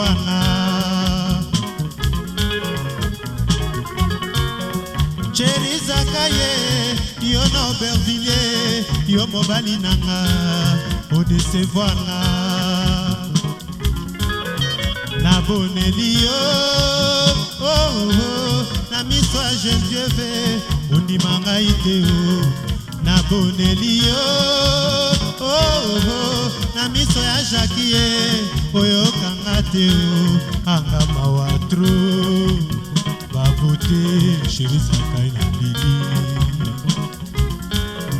mwana cheri zaka ye yo na aubervillier yo mobali na nga odesevoir nga naboneli yo oh, oh, oh. na miso ya gendieve ondima ngai te o naboneli yo oh, oh, oh. miso ya jaki ye oyokanga te o anga mawa tro babote sherisakai na bibi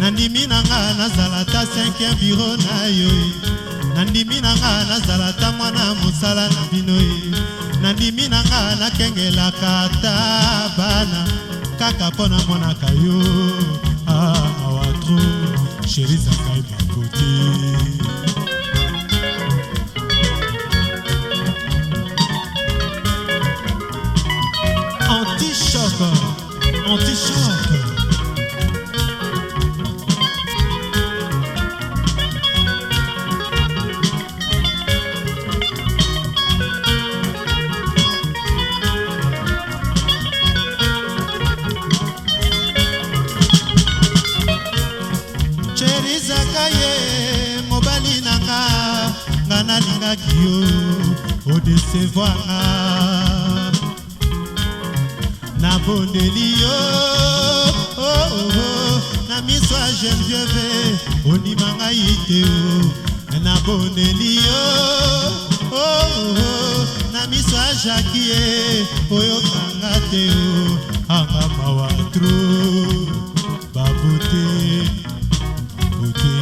nandimi na nga nazala ta 5 biro na yo nandimi na nga nazala ta mwana mosala na bino ye nandimi na nga nakengelaka ta bana kaka mpo namonaka yo amawa ah, tro sherisakai babote anti-chante. cherizaka ye mobali nanga nga nalingaki yo odesevoanga napondeli yo oh, oh, oh. na miso ya genevieve ondima ngai te o napondeli yo na miso ya jakie oyokanga te o anga mawa tro babute bute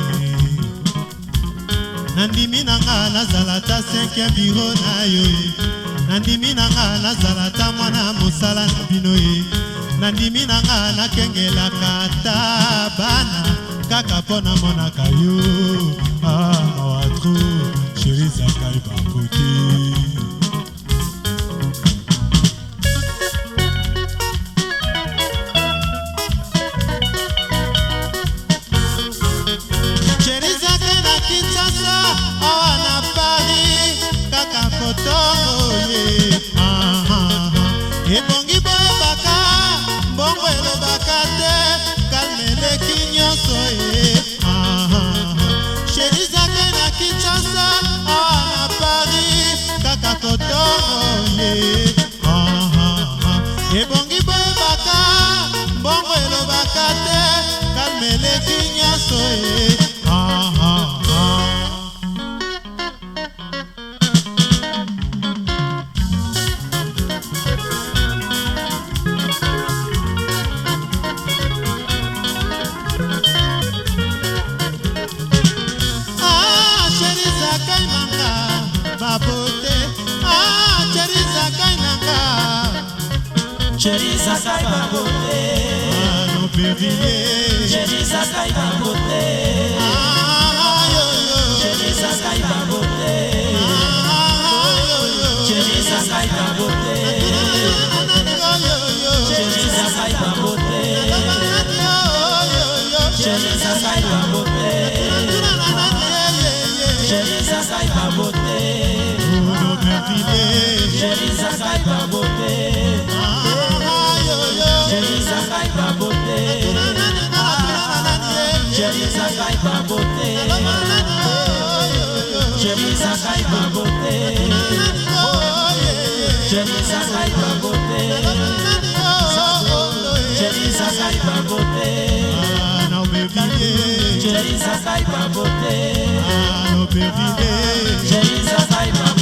nandimi na nga nazala ta 5 biro na yo e. nandimi nanga nazala ta mwana mosala na bino ye nandimi nanga nakengelaka ta bana kaka mpo namonaka yo amawa ah, tro sherizaka ebakote me. Jerizaka ibango Mano ah, perdine Jerizaka ibango ngai bango te jelisa ngai bango te jelisa ngai bango te jelisa ngai bango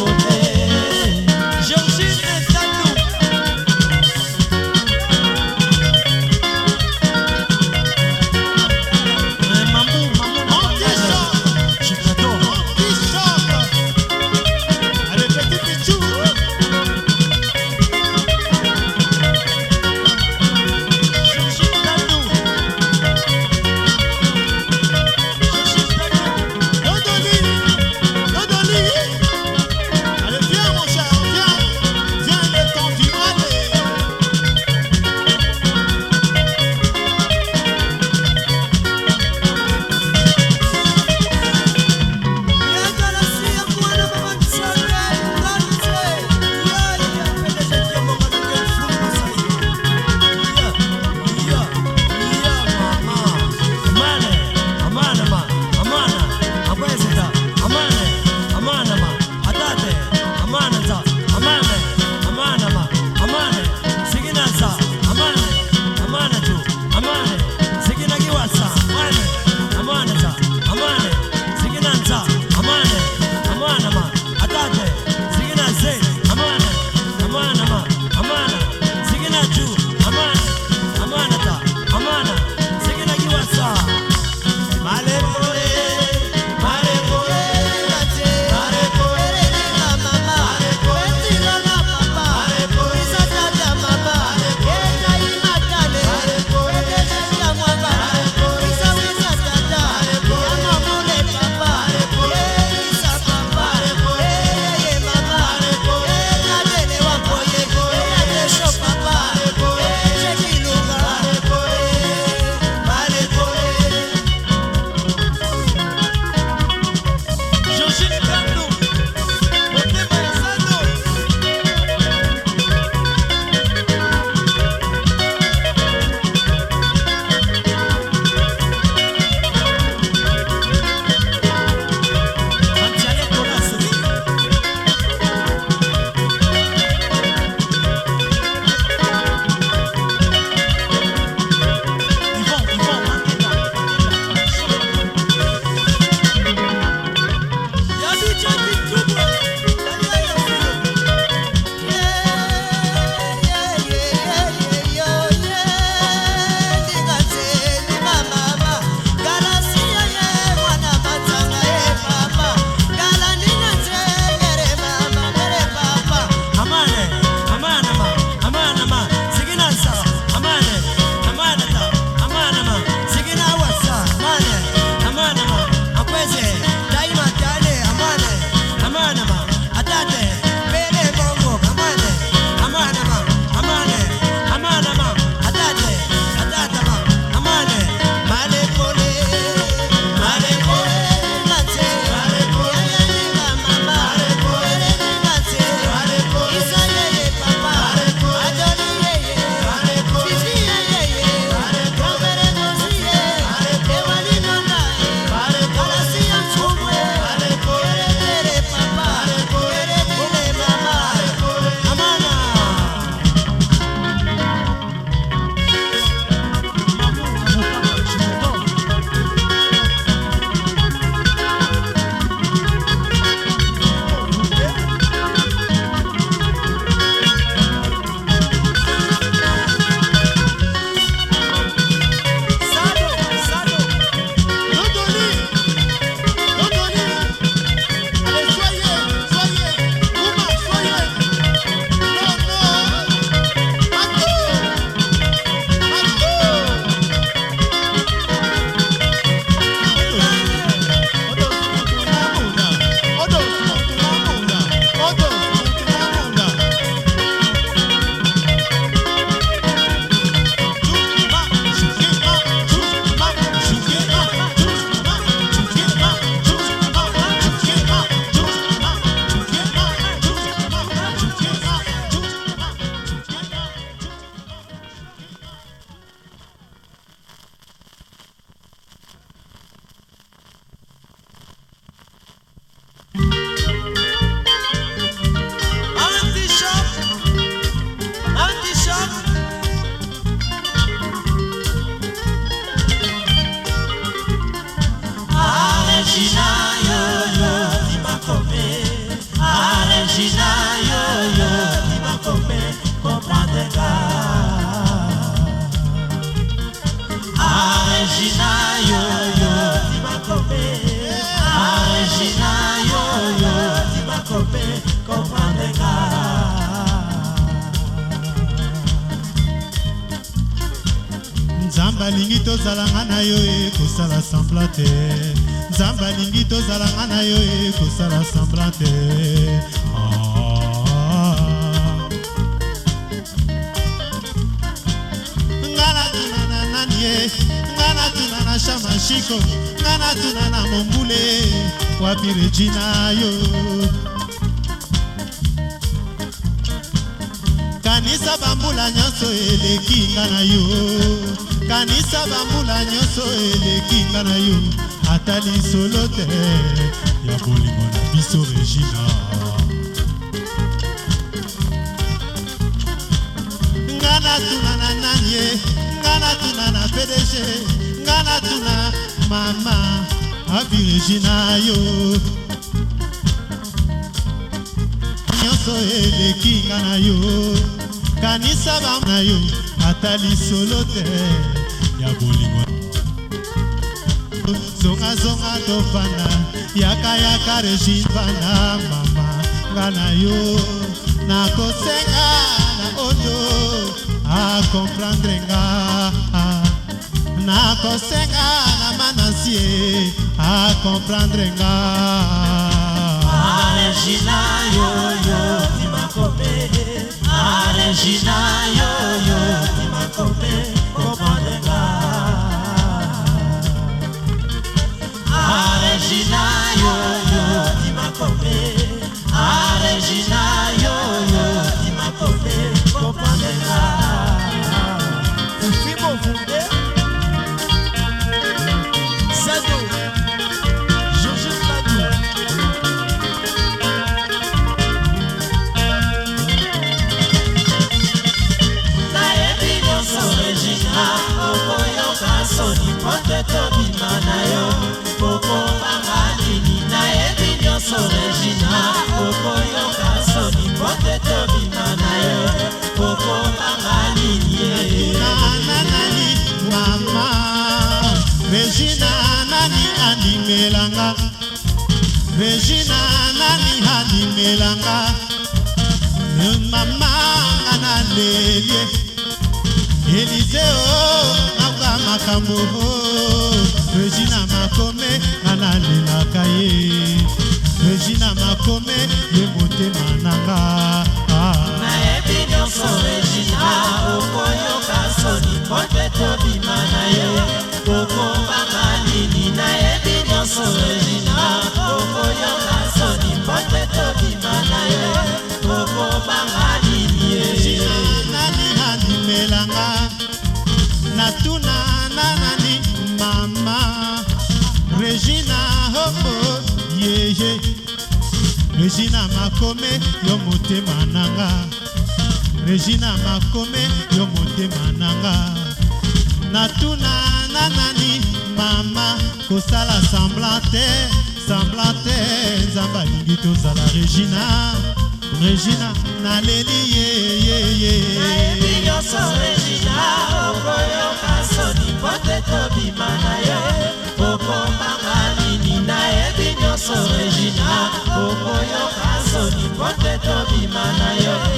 Regina yo yo di makome Ah Regina yo yo di makome comprendre ga Ah Regina yo yo di makome Ah Regina yo yo di makome comprendre ga nzambe alingi tozalanga na yo e kosala sembla te nzambe alingi tozalanga na yo ekosala eh, semblan te ah. nga natuna na nani ye eh. nga natuna na chamashiko nga natuna na mombule wapi regina yo kanisa bambula nyonso eleki nga na yo kanisa bambula nyonso eleki nga na yo ata lisolo te ya bolingo na biso regina nga natuna na nani ye nga natuna na pdg nga natuna mama abi regina yo nyonso eleki nga na yo kanisa bana yo ata lisolo te ya bolingo zonga-zonga tofana yaka-yaka rejivana mama nga na yo nakosenga na ondo akomprendre nga nakosenga na manasie akomprendre nga arejina yoyo timakope arejina yoyo timakope Hare Shivaya, Hare Shivaya, amelanga mama na lelie eliseo oh, nakoka makambo oh. regina makome analelaka ye regina makome ye motema nanga ah. nayebi nyonso regina okoyoka soni mpo te tobima na ye okobanga nini nayebi nyonso kosalelanga natuna na nani mama regina hoko yeye regina makome yo motema nanga regina makome yo motema nanga natuna na nani mama kosala semblant te semblant te nzambe alingi tozala regina regina naleli yeyeye nayebi nyonso regina okoyoka soni mpo te tobima na yo okomaka nini nayebi nyonso regina okoyoka soni mpo te tobima na yo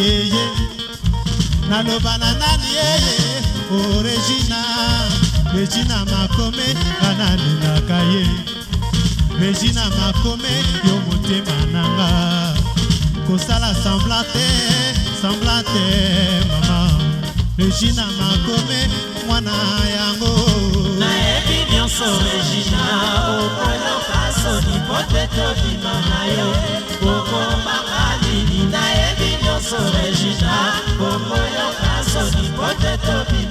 yeye naloba na nani yeye oregina regina makome nananingaka ye regina makome yo motema nanga kosala sembla te sembla te mama regina makome mwana yango nayebi nyonso regina okoyoka soni po te tobima na yo okoma so regina bomoyo kaso di poteto bibi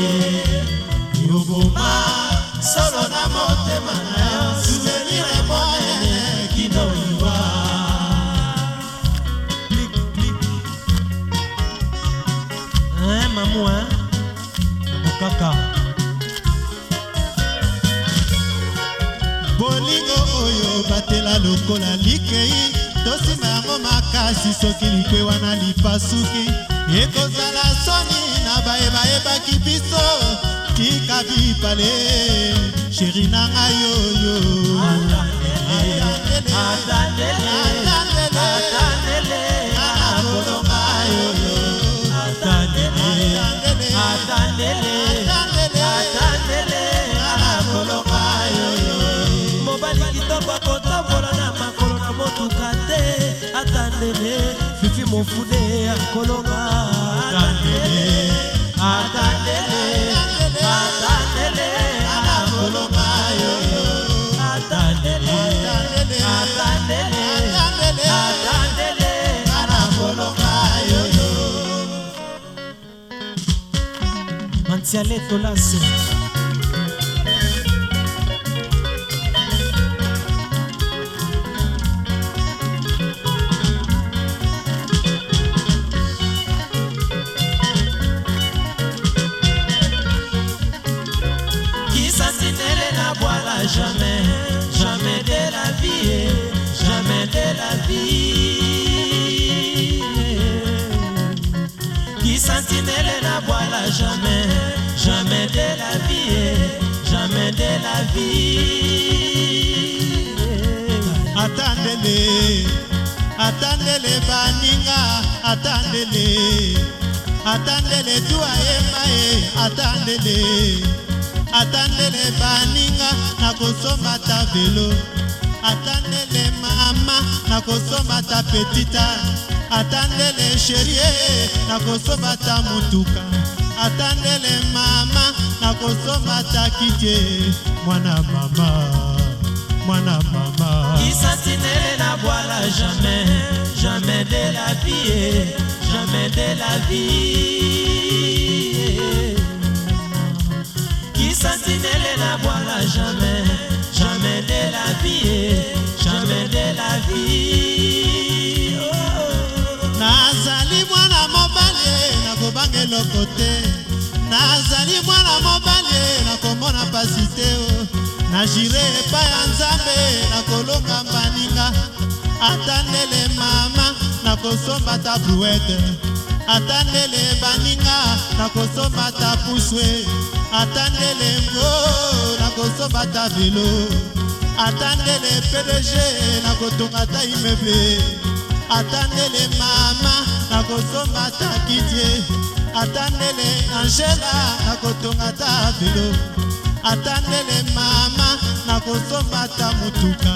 ye yoboma solo na motema na yo suvenire moyene kino iwa mamu okaka bolingo oyo batela lokola likei tosima yango makasi soki likwe wana lipasuki ekozala ngai bayebaki biso tika bipale sheri na ngai oyo mobali kitoko akotambola na makolo na motuka te atandele fifi mofune akolonga ya letolaso atandele baninga atandele atandele tuayema ye atandele atandele baninga nakosomba ta velo atandele mama nakosomba ta petita atandele sherie nakosomba ta motuka atandele mama nakosomba ta kite mwana mama mwana mama isatinele na bwala jamais jamais de la vie, jamais de la vie. Qui sentinelle la voilà jamais, jamais de la vie, jamais de la vie. nazali mwana mobali nakobanga eloko te nazali mwana mobali nakomona pasi te o najire epai ya nzambe nakolonga maninga atandele mama nakosomba ta brouete atandele baninga nakosomba ta puswe atandele mbo nakosomba ta velo atandele pdg nakotonga ta imeble atandele mama nakosomba ta kitie atandele angela nakotonga ta velo atandele mama nakosomba ta motuka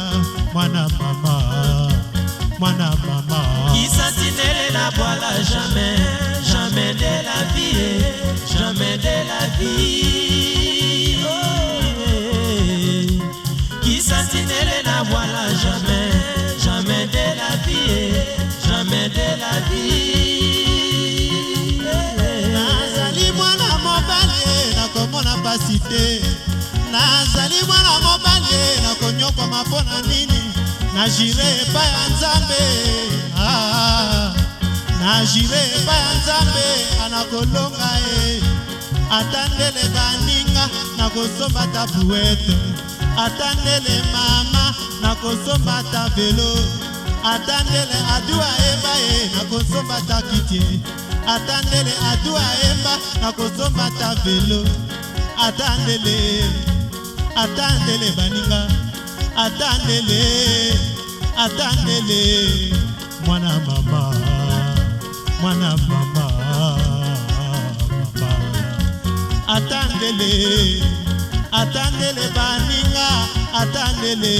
mwana mama Qui mama les la bwala jamais jamais de la vie jamais de la vie nazire epai ya nzambe ah, nazire epai ya nzambe anakolonga ye ata ndele baninga nakosomba ta puete ata ndele mama nakosomba ta velo ata ndele aduwa yemba ye nakosomba ta kitie ata ndele aduwa yemba nakosomba ta velo ata ndele ata ndele baninga atanele atanele mwana mama mwana mama mama atanele atanele baninga atanele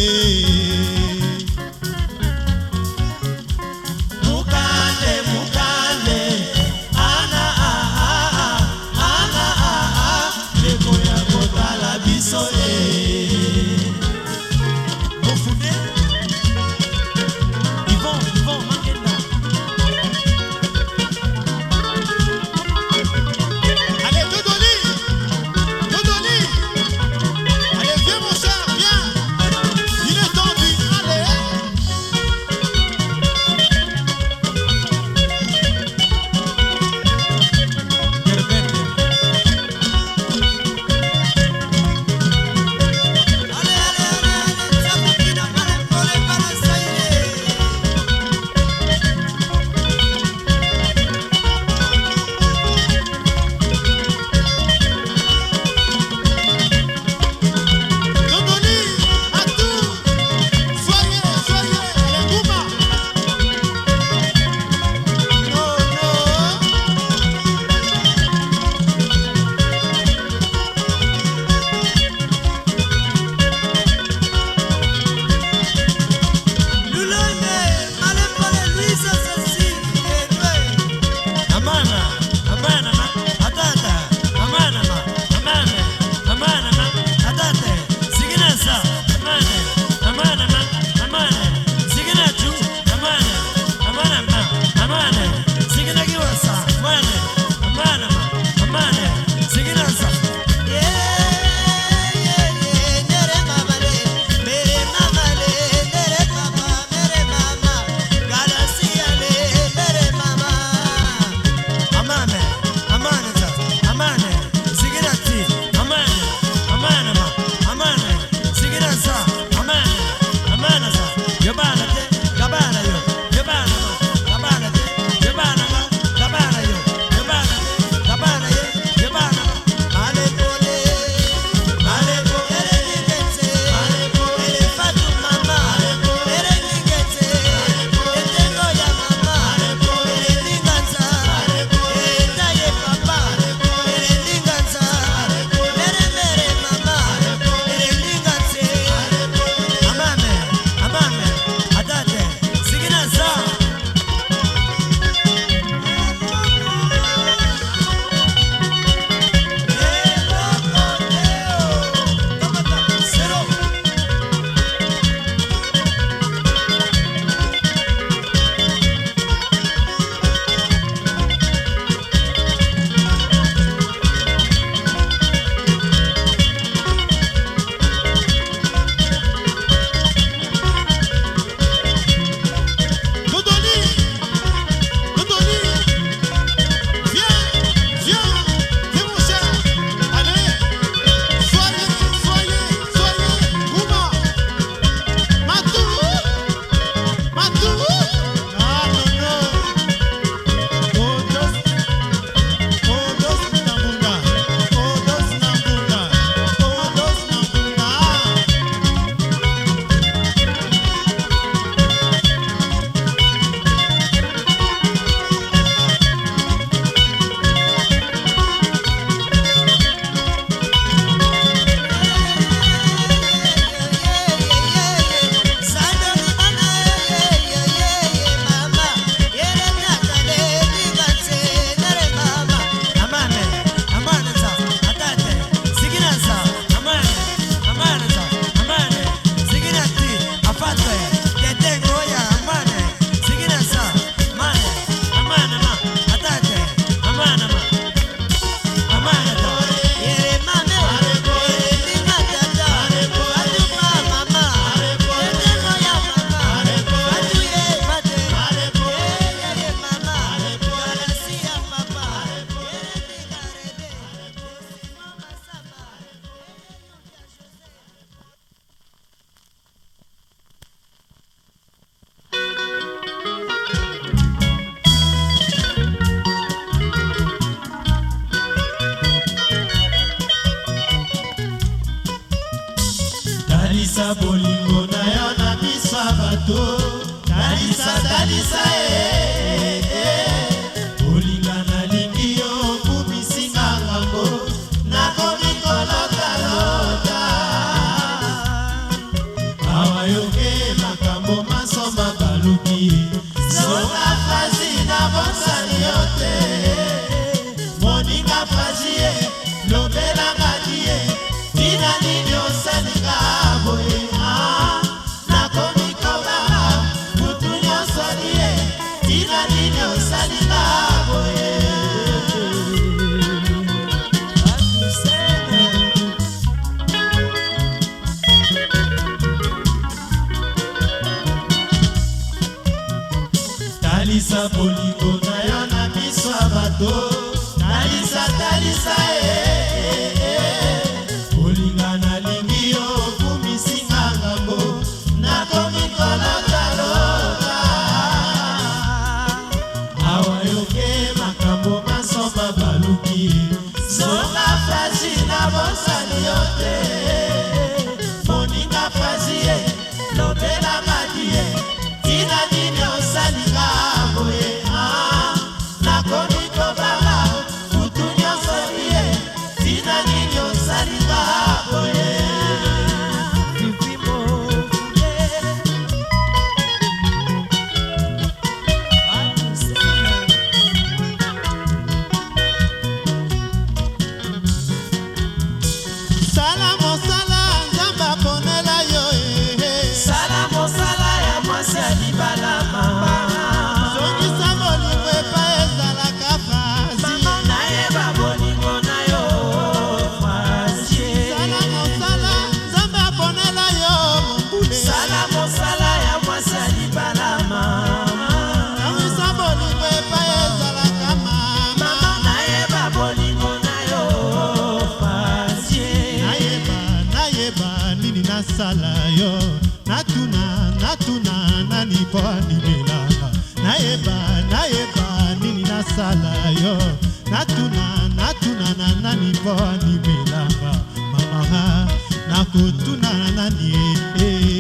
kutuna nani eh. eh.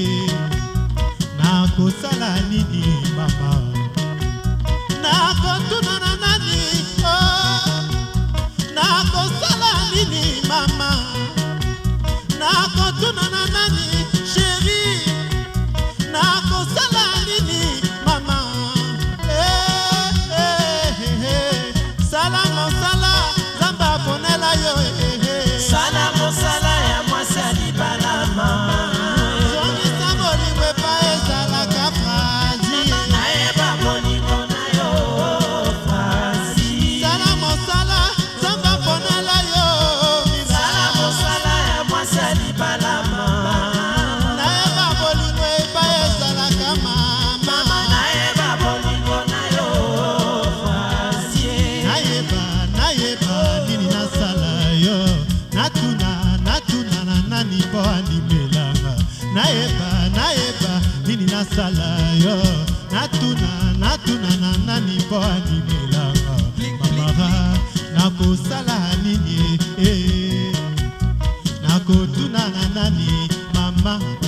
nani mama